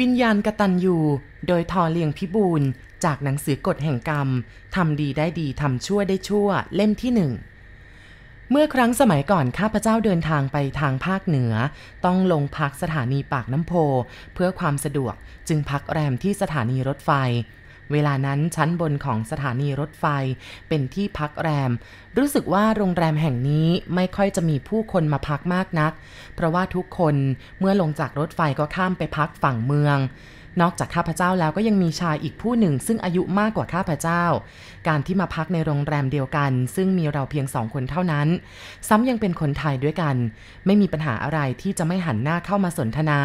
วิญญาณกตัญญูโดยทอเลียงพิบูลจากหนังสือกฎแห่งกรรม ทำดีได้ดี ทำชั่วได้ชั่ว เล่มที่หนึ่ง เมื่อครั้งสมัยก่อนข้าพเจ้าเดินทางไปทางภาคเหนือ ต้องลงพักสถานีปากน้ำโพ เพื่อความสะดวกจึงพักแรมที่สถานีรถไฟ เวลานั้นชั้นบนของสถานีรถไฟเป็นที่พักแรม รู้สึกว่าโรงแรมแห่งนี้ไม่ค่อยจะมีผู้คนมาพักมากนัก เพราะว่าทุกคนเมื่อลงจากรถไฟก็ข้ามไปพักฝั่งเมืองนอกจากข้าพเจ้าแล้วก็ยังมีชายอีกผู้หนึ่ง ซึ่งอายุมากกว่าข้าพเจ้า การที่มาพักในโรงแรมเดียวกัน ซึ่งมีเราเพียงสองคนเท่านั้น ซ้ำยังเป็นคนไทยด้วยกัน ไม่มีปัญหาอะไรที่จะไม่หันหน้าเข้ามาสนทนา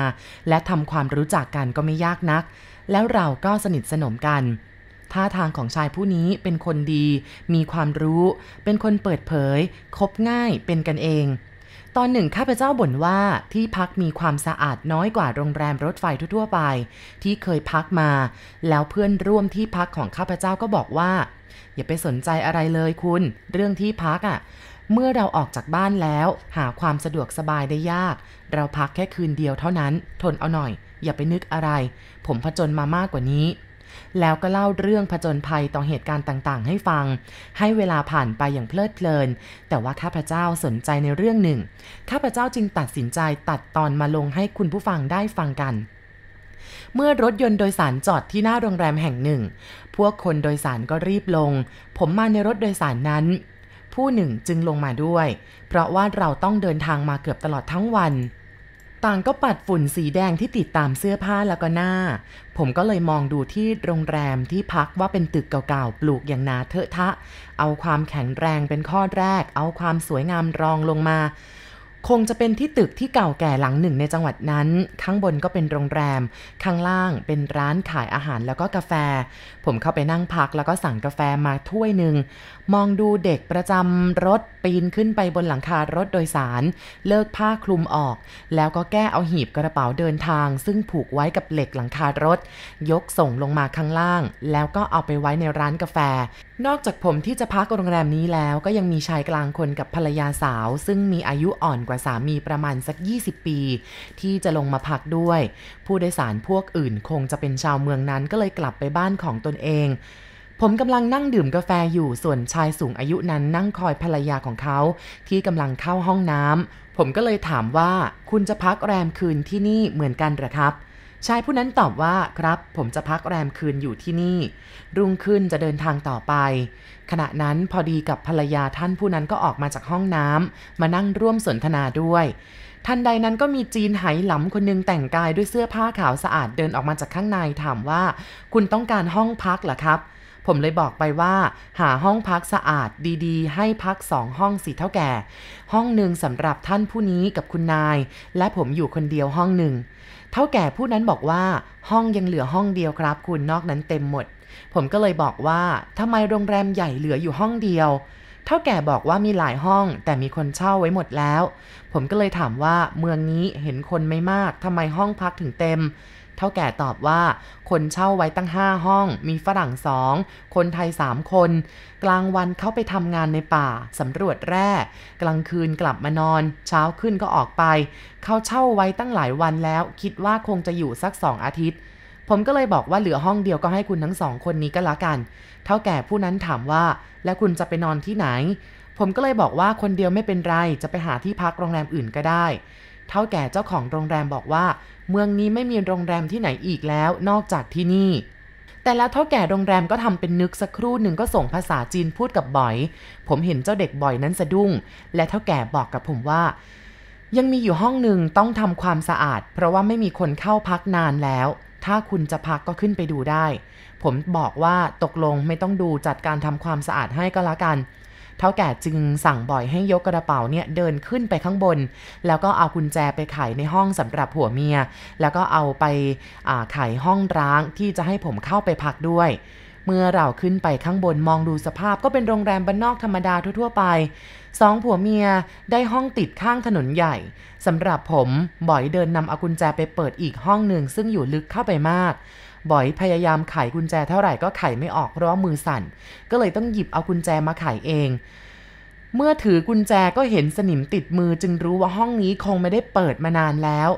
และทำความรู้จักกันก็ไม่ยากนัก แล้วเราก็สนิทสนมกัน ท่าทางของชายผู้นี้เป็นคนดี มีความรู้ เป็นคนเปิดเผย คบง่าย เป็นกันเอง ตอนหนึ่งข้าพเจ้าบ่นว่าที่พักมีความสะอาดน้อยกว่าโรงแรมรถไฟทั่วไป ที่เคยพักมา แล้วเพื่อนร่วมที่พักของข้าพเจ้าก็บอกว่า อย่าไปสนใจอะไรเลยคุณ เรื่องที่พักอะ่ะเมื่อเราออกจากบ้านแล้ว หาความสะดวกสบายได้ยาก เราพักแค่คืนเดียวเท่านั้น ทนเอาหน่อย อย่าไปนึกอะไร ผมผจญมามากกว่านี้ แล้วก็เล่าเรื่องผจญภัยต่อเหตุการณ์ต่างๆ ให้ฟัง ให้เวลาผ่านไปอย่างเพลิดเพลิน แต่ว่าข้าพเจ้าสนใจในเรื่องหนึ่ง ข้าพเจ้าจึงตัดสินใจตัดตอนมาลงให้คุณผู้ฟังได้ฟังกันเมื่อรถยนต์โดยสารจอดที่หน้าโรงแรมแห่งหนึ่ง พวกคนโดยสารก็รีบลง ผมมาในรถโดยสารนั้น ผู้หนึ่งจึงลงมาด้วย เพราะว่าเราต้องเดินทางมาเกือบตลอดทั้งวัน ต่างก็ปัดฝุ่นสีแดงที่ติดตามเสื้อผ้าแล้วก็หน้า ผมก็เลยมองดูที่โรงแรมที่พักว่าเป็นตึกเก่าๆ ปลูกอย่างนาเทอะทะ เอาความแข็งแรงเป็นข้อแรก เอาความสวยงามรองลงมา คงจะเป็นที่ตึกที่เก่าแก่หลังหนึ่งในจังหวัดนั้น ข้างบนก็เป็นโรงแรม ข้างล่างเป็นร้านขายอาหารแล้วก็กาแฟ ผมเข้าไปนั่งพักแล้วก็สั่งกาแฟมาถ้วยหนึ่ง มองดูเด็กประจำรถปีนขึ้นไปบนหลังคารถโดยสาร เลิกผ้าคลุมออก แล้วก็แก้เอาหีบกระเป๋าเดินทาง ซึ่งผูกไว้กับเหล็กหลังคารถ ยกส่งลงมาข้างล่าง แล้วก็เอาไปไว้ในร้านกาแฟ นอกจากผมที่จะพักโรงแรมนี้แล้ว ก็ยังมีชายกลางคนกับภรรยาสาว ซึ่งมีอายุอ่อนกว่าสามีประมาณสัก 20 ปี ที่จะลงมาพักด้วย ผู้โดยสารพวกอื่นคงจะเป็นชาวเมืองนั้นก็เลยกลับไปบ้านของตนเอง ผมกำลังนั่งดื่มกาแฟอยู่ส่วนชายสูงอายุนั้นนั่งคอยภรรยาของเขา ที่กำลังเข้าห้องน้ำผมก็เลยถามว่าคุณจะพักแรมคืนที่นี่เหมือนกันหรือครับ ชายผู้นั้นตอบว่าครับ ผมจะพักแรมคืนอยู่ที่นี่ รุ่งขึ้นจะเดินทางต่อไป ขณะนั้นพอดีกับภรรยาท่านผู้นั้นก็ออกมาจากห้องน้ำมานั่งร่วมสนทนาด้วยทันใดนั้นก็มีจีนไหหลำคนหนึงแต่งกายด้วยเสื้อผ้าขาวสะอาดเดินออกมาจากข้างในถามว่า คุณต้องการห้องพักเหรอครับ ผมเลยบอกไปว่า หาห้องพักสะอาดดีๆ ให้พักสองห้องสีเท่าแก่ ห้องหนึ่งสำหรับท่านผู้นี้กับคุณนาย และผมอยู่คนเดียวห้องหนึ่ง เท่าแก่ผู้นั้นบอกว่าห้องยังเหลือห้องเดียวครับ คุณนอกนั้นเต็มหมด ผมก็เลยบอกว่าทำไมโรงแรมใหญ่เหลืออยู่ห้องเดียว เท่าแก่บอกว่ามีหลายห้อง แต่มีคนเช่าไว้หมดแล้ว ผมก็เลยถามว่าเมืองนี้เห็นคนไม่มากทำไมห้องพักถึงเต็ม เท่าแก่ตอบว่า คนเช่าไว้ตั้งห้าห้อง มีฝรั่งสองคนไทยสามคน กลางวันเขาไปทำงานในป่าสำรวจแร่ กลางคืนกลับมานอน เช้าขึ้นก็ออกไป เขาเช่าไว้ตั้งหลายวันแล้ว คิดว่าคงจะอยู่สักสองอาทิตย์ ผมก็เลยบอกว่าเหลือห้องเดียวก็ให้คุณทั้งสองคนนี้ก็แล้วกัน เท่าแก่ผู้นั้นถามว่า แล้วคุณจะไปนอนที่ไหน ผมก็เลยบอกว่าคนเดียวไม่เป็นไรจะไปหาที่พักโรงแรมอื่นก็ได้ เท่าแก่เจ้าของโรงแรมบอกว่า เมืองนี้ไม่มีโรงแรมที่ไหนอีกแล้วนอกจากที่นี่ แต่แล้วเท่าแก่โรงแรมก็ทำเป็นนึกสักครู่หนึ่งก็ส่งภาษาจีนพูดกับบอย ผมเห็นเจ้าเด็กบอยนั้นสะดุ้ง และเท่าแก่บอกกับผมว่า ยังมีอยู่ห้องหนึ่งต้องทำความสะอาด เพราะว่าไม่มีคนเข้าพักนานแล้ว ถ้าคุณจะพักก็ขึ้นไปดูได้ ผมบอกว่าตกลงไม่ต้องดูจัดการทำความสะอาดให้ก็แล้วกัน ท่าแก่จึงสั่งบ่อยให้ยกกระเป๋าเนี่ยเดินขึ้นไปข้างบน แล้วก็เอากุญแจไปไขในห้องสำหรับผัวเมีย แล้วก็เอาไปไขห้องร้างที่จะให้ผมเข้าไปพักด้วย เมื่อเราขึ้นไปข้างบนมองดูสภาพก็เป็นโรงแรมบ้านนอกธรรมดาทั่วๆไปสองผัวเมียได้ห้องติดข้างถนนใหญ่สำหรับผมบ่อยเดินนำเอากุญแจไปเปิดอีกห้องหนึ่งซึ่งอยู่ลึกเข้าไปมาก บอยพยายามไขกุญแจเท่าไหร่ก็ไขไม่ออกเพราะว่ามือสั่น ก็เลยต้องหยิบเอากุญแจมาไขเอง เมื่อถือกุญแจก็เห็นสนิมติดมือจึงรู้ว่าห้องนี้คงไม่ได้เปิดมานานแล้ว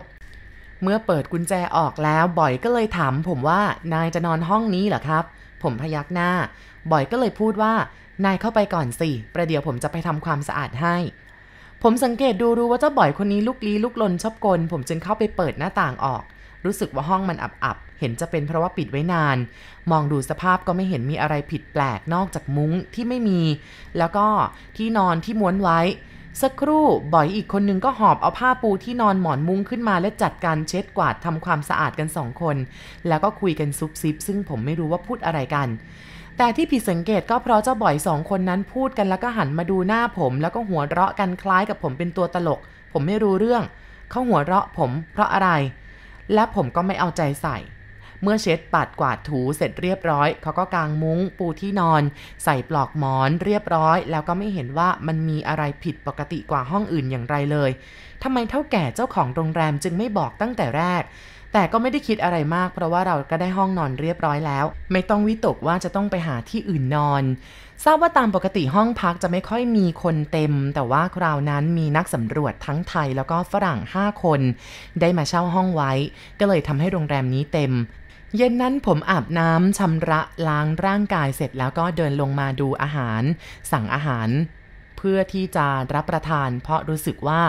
เมื่อเปิดกุญแจออกแล้วบอยก็เลยถามผมว่านายจะนอนห้องนี้เหรอครับ ผมพยักหน้าบอยก็เลยพูดว่านายเข้าไปก่อนสิ ประเดี๋ยวผมจะไปทำความสะอาดให้ ผมสังเกตดูรู้ว่าเจ้าบ่อยคนนี้ลุกลี้ลุกลนชอบกล ผมจึงเข้าไปเปิดหน้าต่างออก รู้สึกว่าห้องมันอับๆ เห็นจะเป็นเพราะว่าปิดไว้นาน มองดูสภาพก็ไม่เห็นมีอะไรผิดแปลกนอกจากมุ้งที่ไม่มี แล้วก็ที่นอนที่ม้วนไว้ สักครู่บ่อยอีกคนนึงก็หอบเอาผ้าปูที่นอนหมอนมุ้งขึ้นมาและจัดการเช็ดกวาดทำความสะอาดกันสองคน แล้วก็คุยกันซุบซิบ ซึ่งผมไม่รู้ว่าพูดอะไรกันแต่ที่ผิดสังเกตก็เพราะเจ้าบ่อยสองคนนั้นพูดกันแล้วก็หันมาดูหน้าผม แล้วก็หัวเราะกันคล้ายกับผมเป็นตัวตลก ผมไม่รู้เรื่อง เขาหัวเราะผมเพราะอะไร และผมก็ไม่เอาใจใส่ เมื่อเช็ดปัดกวาดถูเสร็จเรียบร้อย เขาก็กางมุ้ง ปูที่นอน ใส่ปลอกหมอนเรียบร้อย แล้วก็ไม่เห็นว่ามันมีอะไรผิดปกติกว่าห้องอื่นอย่างไรเลยทำไมเท่าแก่เจ้าของโรงแรมจึงไม่บอกตั้งแต่แรก แต่ก็ไม่ได้คิดอะไรมากเพราะว่าเราก็ได้ห้องนอนเรียบร้อยแล้ว ไม่ต้องวิตกว่าจะต้องไปหาที่อื่นนอน ทราบว่าตามปกติห้องพักจะไม่ค่อยมีคนเต็ม แต่ว่าคราวนั้นมีนักสำรวจทั้งไทยแล้วก็ฝรั่ง 5 คน ได้มาเช่าห้องไว้ ก็เลยทำให้โรงแรมนี้เต็มเย็นนั้นผมอาบน้ำชำระล้างร่างกายเสร็จแล้วก็เดินลงมาดูอาหาร สั่งอาหาร พื่อที่จะรับประทาน เพราะรู้สึกว่า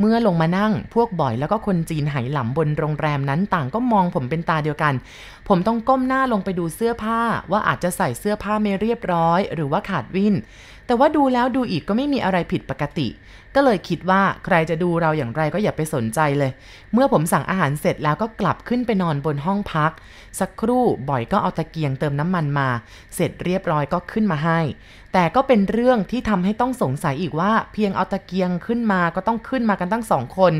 เมื่อลงมานั่งพวกบ่อยแล้วก็คนจีนไหหลำบนโรงแรมนั้นต่างก็มองผมเป็นตาเดียวกัน ผมต้องก้มหน้าลงไปดูเสื้อผ้าว่าอาจจะใส่เสื้อผ้าไม่เรียบร้อย หรือว่าขาดวิน แต่ว่าดูแล้วดูอีกก็ไม่มีอะไรผิดปกติ ก็เลยคิดว่าใครจะดูเราอย่างไรก็อย่าไปสนใจเลย เมื่อผมสั่งอาหารเสร็จแล้วก็กลับขึ้นไปนอนบนห้องพัก สักครู่บ่อยก็เอาตะเกียงเติมน้ำมันมา เสร็จเรียบร้อยก็ขึ้นมาให้ แต่ก็เป็นเรื่องที่ทำให้ต้องสงสัยอีกว่า เพียงเอาตะเกียงขึ้นมาก็ต้องขึ้นมากันตั้งสองคน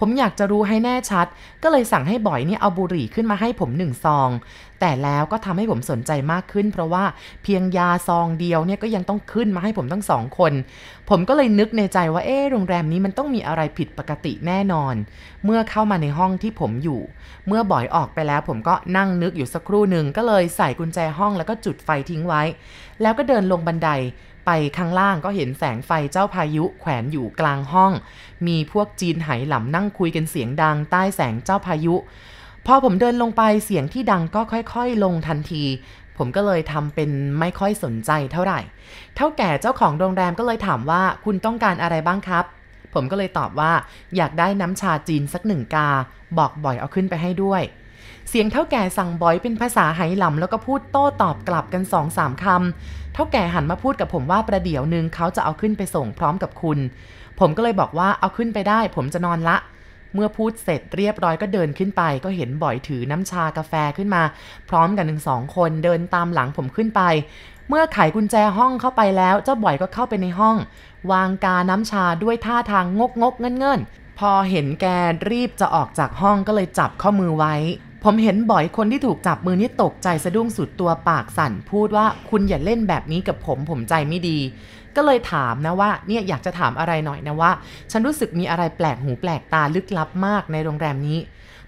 ผมอยากจะรู้ให้แน่ชัด ก็เลยสั่งให้บ่อยเนี่ยเอาบุหรี่ขึ้นมาให้ผมหนึ่งซอง แต่แล้วก็ทำให้ผมสนใจมากขึ้น เพราะว่าเพียงยาซองเดียวเนี่ยก็ยังต้องขึ้นมาให้ผมทั้งสองคน ผมก็เลยนึกในใจว่าเออโรงแรมนี้มันต้องมีอะไรผิดปกติแน่นอน เมื่อเข้ามาในห้องที่ผมอยู่ เมื่อบ่อยออกไปแล้ว ผมก็นั่งนึกอยู่สักครู่หนึ่งก็เลยใส่กุญแจห้องแล้วก็จุดไฟทิ้งไว้ แล้วก็เดินลงบันไดไปข้างล่างก็เห็นแสงไฟเจ้าพายุแขวนอยู่กลางห้อง มีพวกจีนไหหลำนั่งคุยกันเสียงดังใต้แสงเจ้าพายุ พอผมเดินลงไปเสียงที่ดังก็ค่อยๆ ลงทันที ผมก็เลยทำเป็นไม่ค่อยสนใจเท่าไหร่ เท่าแก่เจ้าของโรงแรมก็เลยถามว่าคุณต้องการอะไรบ้างครับ ผมก็เลยตอบว่าอยากได้น้ำชาจีนสักหนึ่งกา บอกบ่อยเอาขึ้นไปให้ด้วย เสียงเท่าแก่สั่งบอยเป็นภาษาไหหลำแล้วก็พูดโต้ตอบกลับกันสองสามคำเท่าแก่หันมาพูดกับผมว่าประเดี๋ยวหนึ่งเขาจะเอาขึ้นไปส่งพร้อมกับคุณ ผมก็เลยบอกว่าเอาขึ้นไปได้ ผมจะนอนละเมื่อพูดเสร็จเรียบร้อยก็เดินขึ้นไป ก็เห็นบ่อยถือน้ำชากาแฟขึ้นมา พร้อมกันหนึ่งสองคนเดินตามหลังผมขึ้นไป เมื่อไขกุญแจห้องเข้าไปแล้ว เจ้าบ่อยก็เข้าไปในห้อง วางกาน้ำชาด้วยท่าทางงกงกเงินเงินพอเห็นแกรีบจะออกจากห้องก็เลยจับข้อมือไว้ ผมเห็นบ่อยคนที่ถูกจับมือนี่ตกใจสะดุ้งสุดตัวปากสั่นพูดว่าคุณอย่าเล่นแบบนี้กับผมผมใจไม่ดี ก็เลยถามนะว่าเนี่ยอยากจะถามอะไรหน่อยนะว่า ฉันรู้สึกมีอะไรแปลกหูแปลกตาลึกลับมากในโรงแรมนี้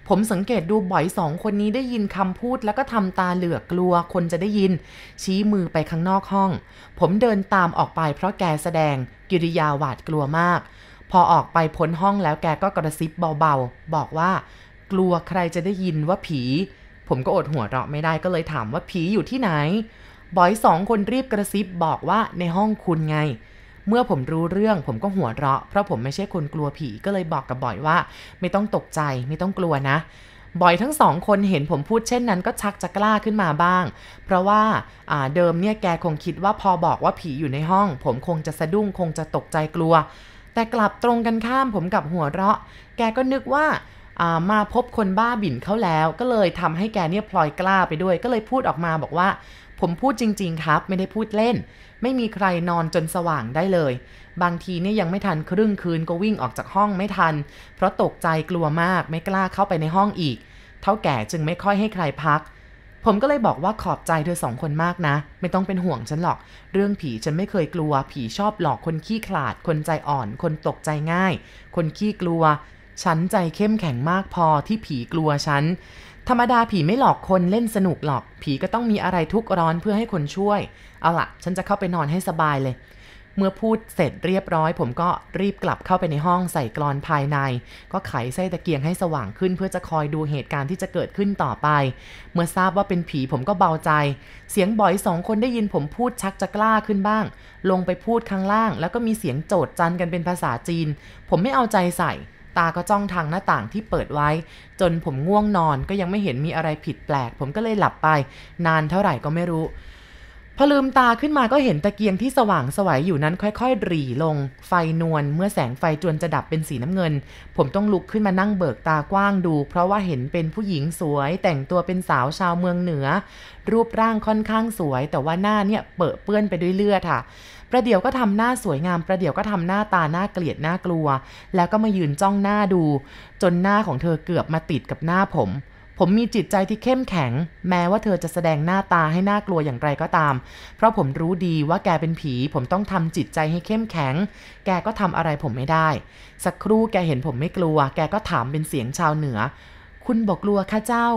ผมสังเกตดูบ่อยสองคนนี้ได้ยินคำพูดแล้วก็ทำตาเหลือกกลัวคนจะได้ยิน ชี้มือไปข้างนอกห้อง ผมเดินตามออกไปเพราะแกแสดงกิริยาหวาดกลัวมาก พอออกไปพ้นห้องแล้วแกก็กระซิบเบาๆ บอกว่า กลัวใครจะได้ยินว่าผี ผมก็อดหัวเราะไม่ได้ก็เลยถามว่าผีอยู่ที่ไหน บอยสองคนรีบกระซิบบอกว่าในห้องคุณไง เมื่อผมรู้เรื่องผมก็หัวเราะ เพราะผมไม่ใช่คนกลัวผีก็เลยบอกกับบอยว่า ไม่ต้องตกใจไม่ต้องกลัวนะบอยทั้งสองคนเห็นผมพูดเช่นนั้นก็ชักจะกล้าขึ้นมาบ้าง เพราะว่าเดิมเนี่ยแกคงคิดว่าพอบอกว่าผีอยู่ในห้อง ผมคงจะสะดุ้งคงจะตกใจกลัว แต่กลับตรงกันข้ามผมกับหัวเราะ แกก็นึกว่า มาพบคนบ้าบิ่นเขาแล้ว ก็เลยทำให้แกเนี่ยพลอยกล้าไปด้วย ก็เลยพูดออกมาบอกว่า ผมพูดจริง ๆ ครับ ไม่ได้พูดเล่น ไม่มีใครนอนจนสว่างได้เลย บางทีเนี่ยยังไม่ทันครึ่งคืนก็วิ่งออกจากห้องไม่ทัน เพราะตกใจกลัวมากไม่กล้าเข้าไปในห้องอีก เท่าแก่จึงไม่ค่อยให้ใครพักผมก็เลยบอกว่าขอบใจเธอสองคนมากนะ ไม่ต้องเป็นห่วงฉันหรอก เรื่องผีฉันไม่เคยกลัว ผีชอบหลอกคนขี้ขลาด คนใจอ่อน คนตกใจง่าย คนขี้กลัว ฉันใจเข้มแข็งมากพอที่ผีกลัวฉัน ธรรมดาผีไม่หลอกคนเล่นสนุกหรอก ผีก็ต้องมีอะไรทุกข์ร้อนเพื่อให้คนช่วย เอาละฉันจะเข้าไปนอนให้สบายเลย เมื่อพูดเสร็จเรียบร้อย ผมก็รีบกลับเข้าไปในห้องใส่กรอนภายใน ก็ไขไส้ตะเกียงให้สว่างขึ้น เพื่อจะคอยดูเหตุการณ์ที่จะเกิดขึ้นต่อไป เมื่อทราบว่าเป็นผีผมก็เบาใจ เสียงบ่อยสองคนได้ยินผมพูดชักจะกล้าขึ้นบ้าง ลงไปพูดข้างล่าง แล้วก็มีเสียงโจดจันกันเป็นภาษาจีน ผมไม่เอาใจใส่ ตาก็จ้องทางหน้าต่างที่เปิดไว้ จนผมง่วงนอนก็ยังไม่เห็นมีอะไรผิดแปลก ผมก็เลยหลับไป นานเท่าไหร่ก็ไม่รู้พอลืมตาขึ้นมาก็เห็นตะเกียงที่สว่างสวัยอยู่นั้นค่อยๆหรี่ลง ไฟนวลเมื่อแสงไฟจวนจะดับเป็นสีน้ำเงิน ผมต้องลุกขึ้นมานั่งเบิกตากว้างดู เพราะว่าเห็นเป็นผู้หญิงสวย แต่งตัวเป็นสาวชาวเมืองเหนือ รูปร่างค่อนข้างสวย แต่ว่าหน้าเนี่ยเปื้อเปื้อนไปด้วยเลือดค่ะ ประเดี๋ยวก็ทำหน้าสวยงาม ประเดี๋ยวก็ทำหน้าตาหน้าเกลียดหน้ากลัว แล้วก็มายืนจ้องหน้าดู จนหน้าของเธอเกือบมาติดกับหน้าผม ผมมีจิตใจที่เข้มแข็ง แม้ว่าเธอจะแสดงหน้าตาให้น่ากลัวอย่างไรก็ตาม เพราะผมรู้ดีว่าแกเป็นผี ผมต้องทำจิตใจให้เข้มแข็ง แกก็ทำอะไรผมไม่ได้ สักครู่แกเห็นผมไม่กลัว แกก็ถามเป็นเสียงชาวเหนือ คุณบอกกลัวข้าเจ้า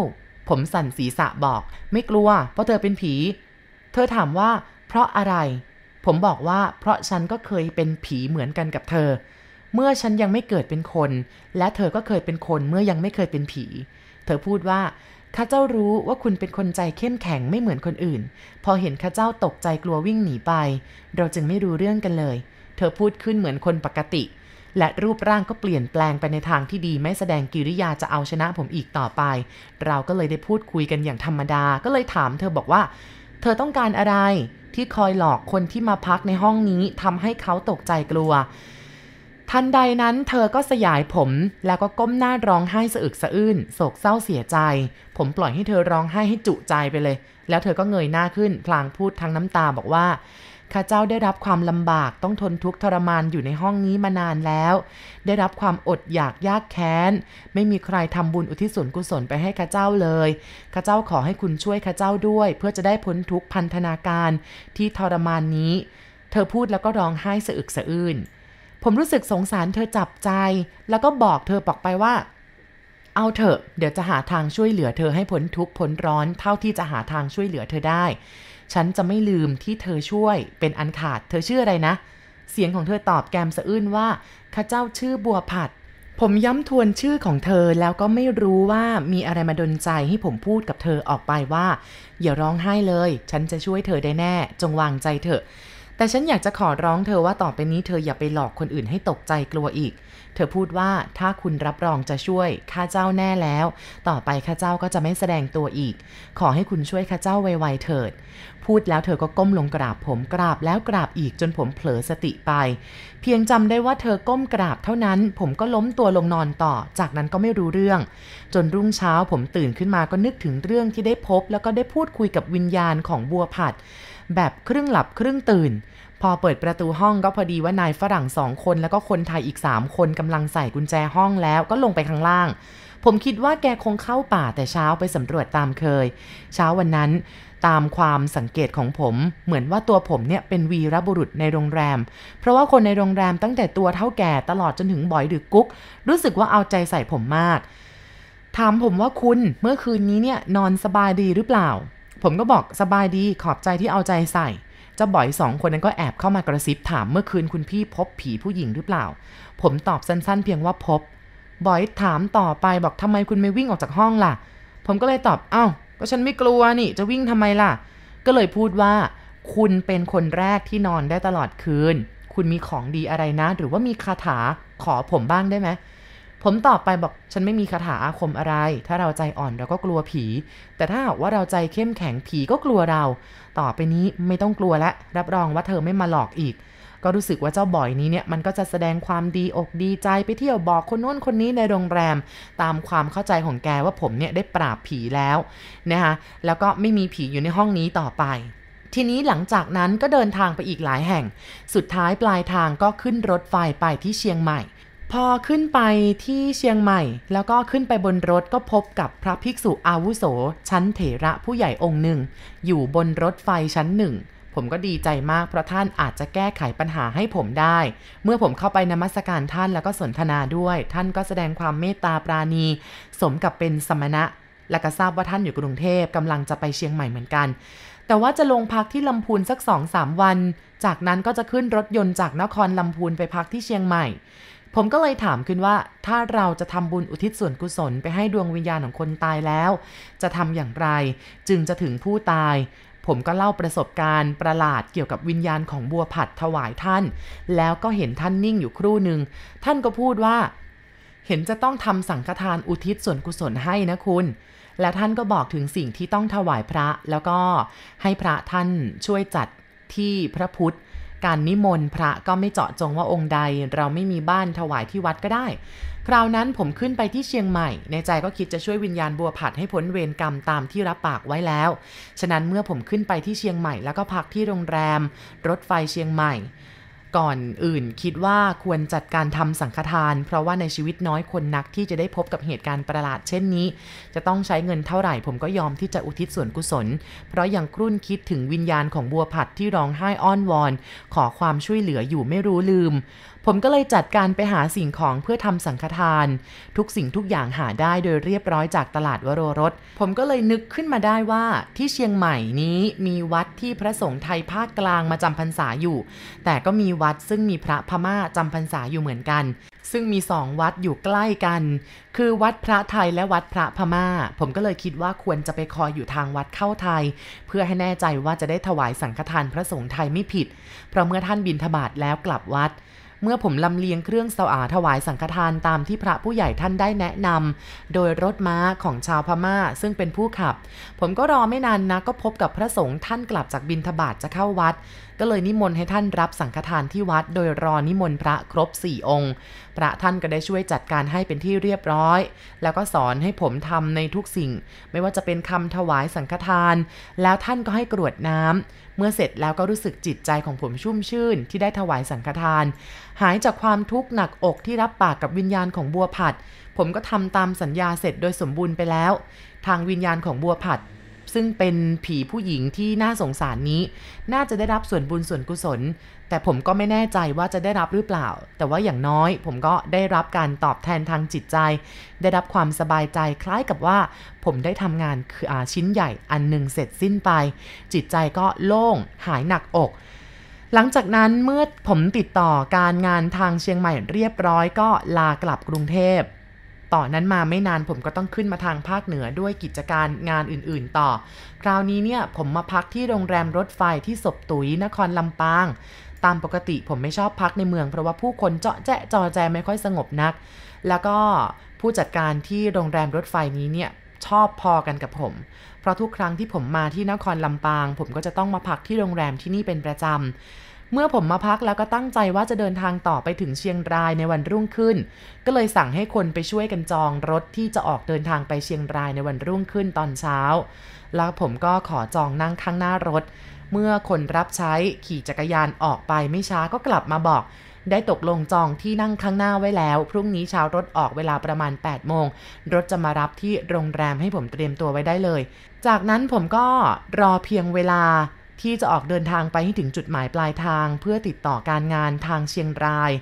ผมสั่นศีรษะบอก ไม่กลัว เพราะเธอเป็นผี เธอถามว่า เพราะอะไร ผมบอกว่าเพราะฉันก็เคยเป็นผีเหมือนกันกับเธอ เมื่อฉันยังไม่เกิดเป็นคน และเธอก็เคยเป็นคนเมื่อยังไม่เคยเป็นผี เธอพูดว่าข้าเจ้ารู้ว่าคุณเป็นคนใจเข้มแข็งไม่เหมือนคนอื่น พอเห็นข้าเจ้าตกใจกลัววิ่งหนีไป เราจึงไม่รู้เรื่องกันเลย เธอพูดขึ้นเหมือนคนปกติ และรูปร่างก็เปลี่ยนแปลงไปในทางที่ดีไม่แสดงกิริยาจะเอาชนะผมอีกต่อไป เราก็เลยได้พูดคุยกันอย่างธรรมดา ก็เลยถามเธอบอกว่า เธอต้องการอะไร ที่คอยหลอกคนที่มาพักในห้องนี้ทำให้เขาตกใจกลัว ทันใดนั้นเธอก็สยายผมแล้วก็ก้มหน้าร้องไห้สะอึกสะอื้นโศกเศร้าเสียใจ ผมปล่อยให้เธอร้องไห้ให้จุใจไปเลย แล้วเธอก็เงยหน้าขึ้น พลางพูดทั้งน้ำตาบอกว่า ข้าเจ้าได้รับความลำบากต้องทนทุกข์ทรมานอยู่ในห้องนี้มานานแล้ว ได้รับความอดอยากยากแค้น ไม่มีใครทำบุญอุทิศส่วนกุศลไปให้ข้าเจ้าเลยข้าเจ้าขอให้คุณช่วยข้าเจ้าด้วย เพื่อจะได้พ้นทุกข์พันธนาการที่ทรมานนี้ เธอพูดแล้วก็ร้องไห้สะอึกสะอื้นผมรู้สึกสงสารเธอจับใจ แล้วก็บอกเธอบอกไปว่า เอาเถอะ เดี๋ยวจะหาทางช่วยเหลือเธอให้พ้นทุกข์พ้นร้อนเท่าที่จะหาทางช่วยเหลือเธอได้ ฉันจะไม่ลืมที่เธอช่วยเป็นอันขาด เธอชื่ออะไรนะ เสียงของเธอตอบแกมสะอื้นว่าข้าเจ้าชื่อบัวผัด ผมย้ำทวนชื่อของเธอแล้วก็ไม่รู้ว่ามีอะไรมาดนใจให้ผมพูดกับเธอออกไปว่า อย่าร้องไห้เลย ฉันจะช่วยเธอได้แน่ จงวางใจเถอะ แต่ฉันอยากจะขอร้องเธอว่าต่อไปนี้เธออย่าไปหลอกคนอื่นให้ตกใจกลัวอีก เธอพูดว่าถ้าคุณรับรองจะช่วยข้าเจ้าแน่แล้ว ต่อไปข้าเจ้าก็จะไม่แสดงตัวอีก ขอให้คุณช่วยข้าเจ้าไวๆเถิด พูดแล้วเธอก็ก้มลงกราบผมกราบแล้วกราบอีกจนผมเผลอสติไป เพียงจำได้ว่าเธอก้มกราบเท่านั้น ผมก็ล้มตัวลงนอนต่อ จากนั้นก็ไม่รู้เรื่อง จนรุ่งเช้าผมตื่นขึ้นมาก็นึกถึงเรื่องที่ได้พบ แล้วก็ได้พูดคุยกับวิญญาณของบัวผัด แบบครึ่งหลับครึ่งตื่นพอเปิดประตูห้องก็พอดีว่านายฝรั่งสองคนแล้วก็คนไทยอีกสามคนกำลังใส่กุญแจห้องแล้วก็ลงไปข้างล่าง ผมคิดว่าแกคงเข้าป่าแต่เช้าไปสำรวจตามเคย เช้าวันนั้น ตามความสังเกตของผม เหมือนว่าตัวผมเนี่ยเป็นวีรบุรุษในโรงแรม เพราะว่าคนในโรงแรมตั้งแต่ตัวเท่าแก่ตลอดจนถึงบอยหรือกุ๊ก รู้สึกว่าเอาใจใส่ผมมาก ถามผมว่าคุณเมื่อคืนนี้เนี่ยนอนสบายดีหรือเปล่า ผมก็บอกสบายดีขอบใจที่เอาใจใส่เจ้าบ่อยสองคนนั้นก็แอบเข้ามากระซิบถามเมื่อคืนคุณพี่พบผีผู้หญิงหรือเปล่า ผมตอบสั้นๆ เพียงว่าพบบอยถามต่อไปบอกทำไมคุณไม่วิ่งออกจากห้องล่ะ ผมก็เลยตอบเอา้า ก็ฉันไม่กลัวนี่จะวิ่งทำไมล่ะ ก็เลยพูดว่าคุณเป็นคนแรกที่นอนได้ตลอดคืน คุณมีของดีอะไรนะ หรือว่ามีคาถาขอผมบ้างได้ไหมผมตอบไปบอกฉันไม่มีคาถาอาคมอะไร ถ้าเราใจอ่อนเราก็กลัวผี แต่ถ้าว่าเราใจเข้มแข็งผีก็กลัวเรา ต่อไปนี้ไม่ต้องกลัวและรับรองว่าเธอไม่มาหลอกอีก ก็รู้สึกว่าเจ้าบ่อยนี้เนี่ยมันก็จะแสดงความดีอกดีใจไปเที่ยวบอกคนโน้นคนนี้ในโรงแรม ตามความเข้าใจของแกว่าผมเนี่ยได้ปราบผีแล้วนะคะแล้วก็ไม่มีผีอยู่ในห้องนี้ต่อไปทีนี้หลังจากนั้นก็เดินทางไปอีกหลายแห่ง สุดท้ายปลายทางก็ขึ้นรถไฟไปที่เชียงใหม่ พอขึ้นไปที่เชียงใหม่ แล้วก็ขึ้นไปบนรถก็พบกับพระภิกษุอาวุโส ชั้นเถระผู้ใหญ่องค์หนึ่ง อยู่บนรถไฟชั้นหนึ่ง ผมก็ดีใจมากเพราะท่านอาจจะแก้ไขปัญหาให้ผมได้ เมื่อผมเข้าไปนมัสการท่านแล้วก็สนทนาด้วย ท่านก็แสดงความเมตตาปราณี สมกับเป็นสมณะ และก็ทราบว่าท่านอยู่กรุงเทพกำลังจะไปเชียงใหม่เหมือนกัน แต่แต่ว่าจะลงพักที่ลำพูนสักสองสามวัน จากนั้นก็จะขึ้นรถยนต์จากนครลำพูนไปพักที่เชียงใหม่ ผมก็เลยถามขึ้นว่า ถ้าเราจะทำบุญอุทิศส่วนกุศลไปให้ดวงวิญญาณของคนตายแล้ว จะทำอย่างไร จึงจะถึงผู้ตาย ผมก็เล่าประสบการณ์ประหลาดเกี่ยวกับวิญญาณของบัวผัดถวายท่าน แล้วก็เห็นท่านนิ่งอยู่ครู่หนึ่ง ท่านก็พูดว่า เห็นจะต้องทำสังฆทานอุทิศส่วนกุศลให้นะคุณ และท่านก็บอกถึงสิ่งที่ต้องถวายพระ แล้วก็ให้พระท่านช่วยจัดที่พระพุทธ การนิมนต์พระก็ไม่เจาะจงว่าองค์ใด เราไม่มีบ้านถวายที่วัดก็ได้ คราวนั้นผมขึ้นไปที่เชียงใหม่ ในใจก็คิดจะช่วยวิญญาณบัวผัดให้พ้นเวรกรรมตามที่รับปากไว้แล้ว ฉะนั้นเมื่อผมขึ้นไปที่เชียงใหม่แล้วก็พักที่โรงแรม รถไฟเชียงใหม่ ก่อนอื่นคิดว่าควรจัดการทำสังฆทาน เพราะว่าในชีวิตน้อยคนนักที่จะได้พบกับเหตุการณ์ประหลาดเช่นนี้ จะต้องใช้เงินเท่าไหร่ ผมก็ยอมที่จะอุทิศส่วนกุศล เพราะยังครุ่นคิดถึงวิญญาณของบัวผัดที่ร้องไห้อ้อนวอน ขอความช่วยเหลืออยู่ไม่รู้ลืม ผมก็เลยจัดการไปหาสิ่งของเพื่อทำสังฆทาน ทุกสิ่งทุกอย่างหาได้โดยเรียบร้อยจากตลาดวโรรส ผมก็เลยนึกขึ้นมาได้ว่าที่เชียงใหม่นี้มีวัดที่พระสงฆ์ไทยภาคกลางมาจำพรรษาอยู่ แต่ก็มีวัดซึ่งมีพระพม่าจำพรรษาอยู่เหมือนกัน ซึ่งมีสองวัดอยู่ใกล้กัน คือวัดพระไทยและวัดพระพม่า ผมก็เลยคิดว่าควรจะไปคอยอยู่ทางวัดเข้าไทย เพื่อให้แน่ใจว่าจะได้ถวายสังฆทานพระสงฆ์ไทยไม่ผิด เพราะเมื่อท่านบินทบาทแล้วกลับวัด เมื่อผมลำเลียงเครื่องสวาถวายสังฆทานตามที่พระผู้ใหญ่ท่านได้แนะนำโดยรถม้าของชาวพม่า ซึ่งเป็นผู้ขับ ผมก็รอไม่นานนะก็พบกับพระสงฆ์ท่านกลับจากบินทบาทจะเข้าวัด ก็เลยนิมนต์ให้ท่านรับสังฆทานที่วัด โดยรอนิมนต์พระครบ4องค์ พระท่านก็ได้ช่วยจัดการให้เป็นที่เรียบร้อย แล้วก็สอนให้ผมทำในทุกสิ่ง ไม่ว่าจะเป็นคำถวายสังฆทาน แล้วท่านก็ให้กรวดน้ำ มื่อเสร็จแล้วก็รู้สึกจิตใจของผมชุ่มชื่น ที่ได้ถวายสังฆทาน หายจากความทุกข์หนักอกที่รับปากกับวิญญาณของบัวผัด ผมก็ทำตามสัญญาเสร็จโดยสมบูรณ์ไปแล้ว ทางวิญญาณของบัวผัด ซึ่งเป็นผีผู้หญิงที่น่าสงสารนี้ น่าจะได้รับส่วนบุญส่วนกุศล แต่ผมก็ไม่แน่ใจว่าจะได้รับหรือเปล่า แต่ว่าอย่างน้อย ผมก็ได้รับการตอบแทนทางจิตใจ ได้รับความสบายใจคล้ายกับว่า ผมได้ทำงานคืออาชิ้นใหญ่อันหนึ่งเสร็จสิ้นไป จิตใจก็โล่งหายหนักอกหลังจากนั้นเมื่อผมติดต่อการงานทางเชียงใหม่เรียบร้อยก็ลากลับกรุงเทพ ต่อนนั้นมาไม่นานผมก็ต้องขึ้นมาทางภาคเหนือด้วยกิจการงานอื่นๆต่อ คราวนี้เนี่ยผมมาพักที่โรงแรมรถไฟที่ศพตุยนครลำปาง ตามปกติผมไม่ชอบพักในเมือง เพราะว่าผู้คนเจาะแจ๊ะจอแจไม่ค่อยสงบนัก แล้วก็ผู้จัดการที่โรงแรมรถไฟนี้เนี่ยชอบพอกันกับผม เพราะทุกครั้งที่ผมมาที่นครลำปาง ผมก็จะต้องมาพักที่โรงแรมที่นี่เป็นประจำ เมื่อผมมาพักแล้วก็ตั้งใจว่าจะเดินทางต่อไปถึงเชียงรายในวันรุ่งขึ้น ก็เลยสั่งให้คนไปช่วยกันจองรถที่จะออกเดินทางไปเชียงรายในวันรุ่งขึ้นตอนเช้า แล้วผมก็ขอจองนั่งข้างหน้ารถ เมื่อคนรับใช้ขี่จักรยานออกไปไม่ช้าก็กลับมาบอก ได้ตกลงจองที่นั่งข้างหน้าไว้แล้ว พรุ่งนี้เช้ารถออกเวลาประมาณ 8 โมง รถจะมารับที่โรงแรมให้ผมเตรียมตัวไว้ได้เลย จากนั้นผมก็รอเพียงเวลา ที่จะออกเดินทางไปให้ถึงจุดหมายปลายทาง เพื่อติดต่อการงานทางเชียงราย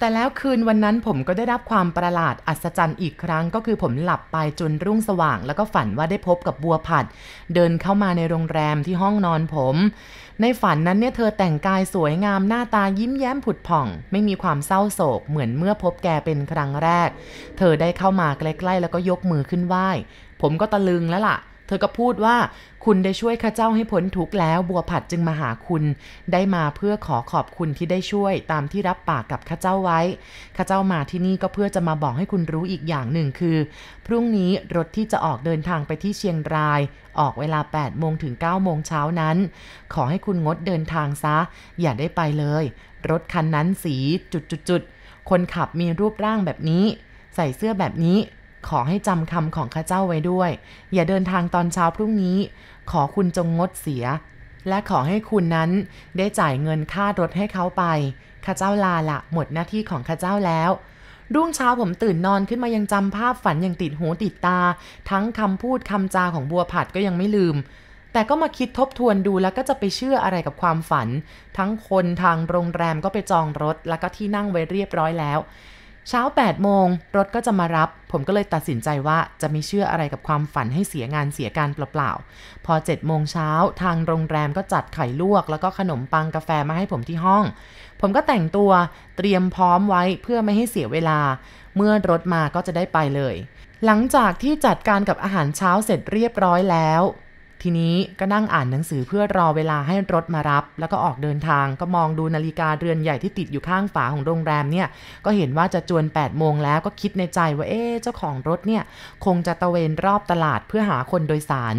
แต่แล้วคืนวันนั้นผมก็ได้รับความประหลาดอัศจรรย์อีกครั้ง ก็คือผมหลับไปจนรุ่งสว่าง แล้วก็ฝันว่าได้พบกับบัวผัด เดินเข้ามาในโรงแรมที่ห้องนอนผม ในฝันนั้นเนี่ยเธอแต่งกายสวยงามหน้าตายิ้มแย้มผุดผ่อง ไม่มีความเศร้าโศก เหมือนเมื่อพบแกเป็นครั้งแรก เธอได้เข้ามาใกล้ๆ แล้วก็ยกมือขึ้นไหว้ ผมก็ตะลึงแล้วล่ะ เธอก็พูดว่าคุณได้ช่วยข้าเจ้าให้พ้นทุกข์แล้วบัวผัดจึงมาหาคุณ ได้มาเพื่อขอขอบคุณที่ได้ช่วยตามที่รับปากกับข้าเจ้าไว้ข้าเจ้ามาที่นี่ก็เพื่อจะมาบอกให้คุณรู้อีกอย่างหนึ่งคือ พรุ่งนี้รถที่จะออกเดินทางไปที่เชียงราย ออกเวลา8โมงถึง9โมงเช้านั้น ขอให้คุณงดเดินทางซะ อย่าได้ไปเลย รถคันนั้นสีจุดๆคนขับมีรูปร่างแบบนี้ ใส่เสื้อแบบนี้ ขอให้จำคำของข้าเจ้าไว้ด้วย อย่าเดินทางตอนเช้าพรุ่งนี้ ขอคุณจงงดเสีย และขอให้คุณนั้นได้จ่ายเงินค่ารถให้เขาไปข้าเจ้าลาละหมดหน้าที่ของข้าเจ้าแล้วรุ่งเช้าผมตื่นนอนขึ้นมายังจำภาพฝันอย่างติดหูติดตา ทั้งคำพูดคำจาของบัวผัดก็ยังไม่ลืม แต่ก็มาคิดทบทวนดูแล้วก็จะไปเชื่ออะไรกับความฝัน ทั้งคนทางโรงแรมก็ไปจองรถ แล้วก็ที่นั่งไว้เรียบร้อยแล้ว เช้า 8 โมง รถก็จะมารับ ผมก็เลยตัดสินใจว่าจะไม่เชื่ออะไรกับความฝันให้เสียงานเสียการเปล่าๆ พอ 7 โมงเช้าทางโรงแรมก็จัดไข่ลวก แล้วก็ขนมปังกาแฟมาให้ผมที่ห้อง ผมก็แต่งตัวเตรียมพร้อมไว้เพื่อไม่ให้เสียเวลา เมื่อรถมาก็จะได้ไปเลย หลังจากที่จัดการกับอาหารเช้าเสร็จเรียบร้อยแล้ว ทีนี้ก็นั่งอ่านหนังสือเพื่อรอเวลาให้รถมารับ แล้วก็ออกเดินทางก็มองดูนาฬิกาเรือนใหญ่ที่ติดอยู่ข้างฝาของโรงแรมเนี่ย ก็เห็นว่าจะจวน8โมงแล้วก็คิดในใจว่าเอ๊เจ้าของรถเนี่ย คงจะตะเวนรอบตลาดเพื่อหาคนโดยสาร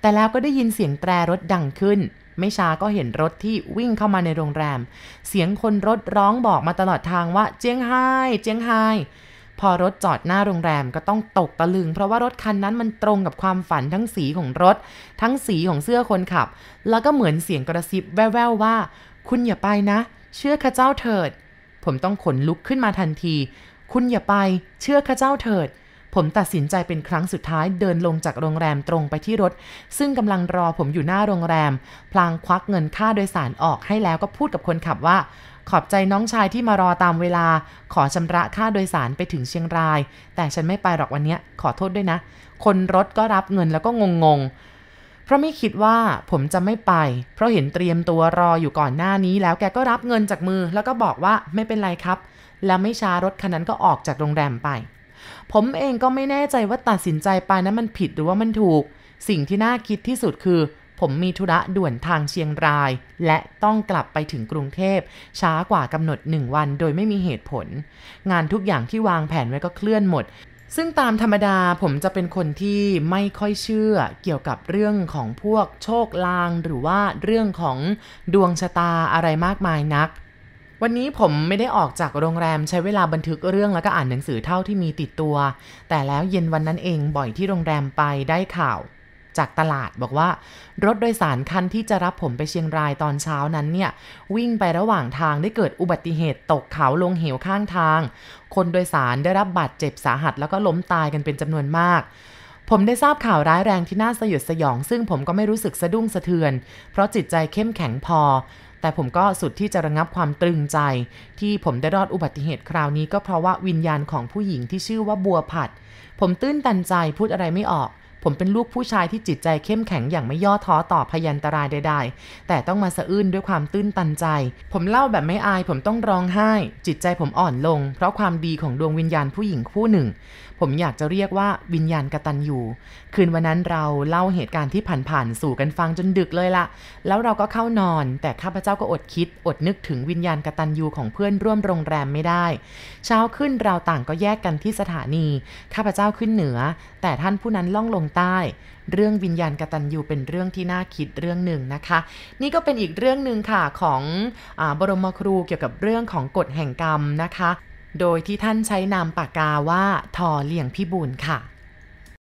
แต่แล้วก็ได้ยินเสียงแตรรถดังขึ้นไม่ช้าก็เห็นรถที่วิ่งเข้ามาในโรงแรม เสียงคนรถร้องบอกมาตลอดทางว่าเจียงไฮ้เจียงไฮ้ พอรถจอดหน้าโรงแรมก็ต้องตกตะลึง เพราะว่ารถคันนั้นมันตรงกับความฝันทั้งสีของรถ ทั้งสีของเสื้อคนขับ แล้วก็เหมือนเสียงกระซิบแว่วๆว่า คุณอย่าไปนะ เชื่อข้าเจ้าเถิด ผมต้องขนลุกขึ้นมาทันที คุณอย่าไป เชื่อข้าเจ้าเถิด ผมตัดสินใจเป็นครั้งสุดท้ายเดินลงจากโรงแรมตรงไปที่รถ ซึ่งกำลังรอผมอยู่หน้าโรงแรม พลางควักเงินค่าโดยสารออกให้แล้วก็พูดกับคนขับว่า ขอบใจน้องชายที่มารอตามเวลา ขอชำระค่าโดยสารไปถึงเชียงราย แต่ฉันไม่ไปหรอกวันนี้ขอโทษด้วยนะ คนรถก็รับเงินแล้วก็งงๆเพราะไม่คิดว่าผมจะไม่ไป เพราะเห็นเตรียมตัวรออยู่ก่อนหน้านี้ แล้วแกก็รับเงินจากมือ แล้วก็บอกว่าไม่เป็นไรครับ แล้วไม่ช้ารถคันนั้นก็ออกจากโรงแรมไป ผมเองก็ไม่แน่ใจว่าตัดสินใจไปนั้นมันผิดหรือว่ามันถูก สิ่งที่น่าคิดที่สุดคือ ผมมีธุระด่วนทางเชียงราย และต้องกลับไปถึงกรุงเทพ ช้ากว่ากำหนดหนึ่งวันโดยไม่มีเหตุผล งานทุกอย่างที่วางแผนไว้ก็เคลื่อนหมดซึ่งตามธรรมดาผมจะเป็นคนที่ไม่ค่อยเชื่อเกี่ยวกับเรื่องของพวกโชคลาง หรือว่าเรื่องของดวงชะตาอะไรมากมายนัก วันนี้ผมไม่ได้ออกจากโรงแรมใช้เวลาบันทึกเรื่องแล้วก็อ่านหนังสือเท่าที่มีติดตัว แต่แล้วเย็นวันนั้นเองบ่อยที่โรงแรมไปได้ข่าว จากตลาดบอกว่า รถโดยสารคันที่จะรับผมไปเชียงรายตอนเช้านั้นเนี่ย วิ่งไประหว่างทางได้เกิดอุบัติเหตุตกเขาลงเหวข้างทาง คนโดยสารได้รับบาดเจ็บสาหัสแล้วก็ล้มตายกันเป็นจำนวนมาก ผมได้ทราบข่าวร้ายแรงที่น่าสยดสยอง ซึ่งผมก็ไม่รู้สึกสะดุ้งสะเทือน เพราะจิตใจเข้มแข็งพอ แต่ผมก็สุดที่จะระงับความตรึงใจ ที่ผมได้รอดอุบัติเหตุคราวนี้ก็เพราะว่าวิญญาณของผู้หญิงที่ชื่อว่าบัวผัด ผมตื้นตันใจพูดอะไรไม่ออก ผมเป็นลูกผู้ชายที่จิตใจเข้มแข็งอย่างไม่ย่อท้อต่อพยันตรายใดๆ แต่ต้องมาสะอื้นด้วยความตื้นตันใจ ผมเล่าแบบไม่อายผมต้องร้องไห้ จิตใจผมอ่อนลง เพราะความดีของดวงวิญญาณผู้หญิงคู่หนึ่ง ผมอยากจะเรียกว่าวิญญาณกตันอยู่ คืนวันนั้นเราเล่าเหตุการณ์ที่ผ่านๆสู่กันฟังจนดึกเลยละแล้วเราก็เข้านอน แต่ข้าพเจ้าก็อดคิด อดนึกถึงวิญญาณกตันยูของเพื่อนร่วมโรงแรมไม่ได้ เช้าขึ้นเราต่างก็แยกกันที่สถานี ข้าพเจ้าขึ้นเหนือ แต่ท่านผู้นั้นล่องลงใต้ เรื่องวิญญาณกตัญญูเป็นเรื่องที่น่าคิดเรื่องหนึ่งนะคะ นี่ก็เป็นอีกเรื่องหนึ่งค่ะของอบรมครูเกี่ยวกับเรื่องของกฎแห่งกรรมนะคะ โดยที่ท่านใช้นามปากกาว่าทอเลี่ยงพิบูลค่ะ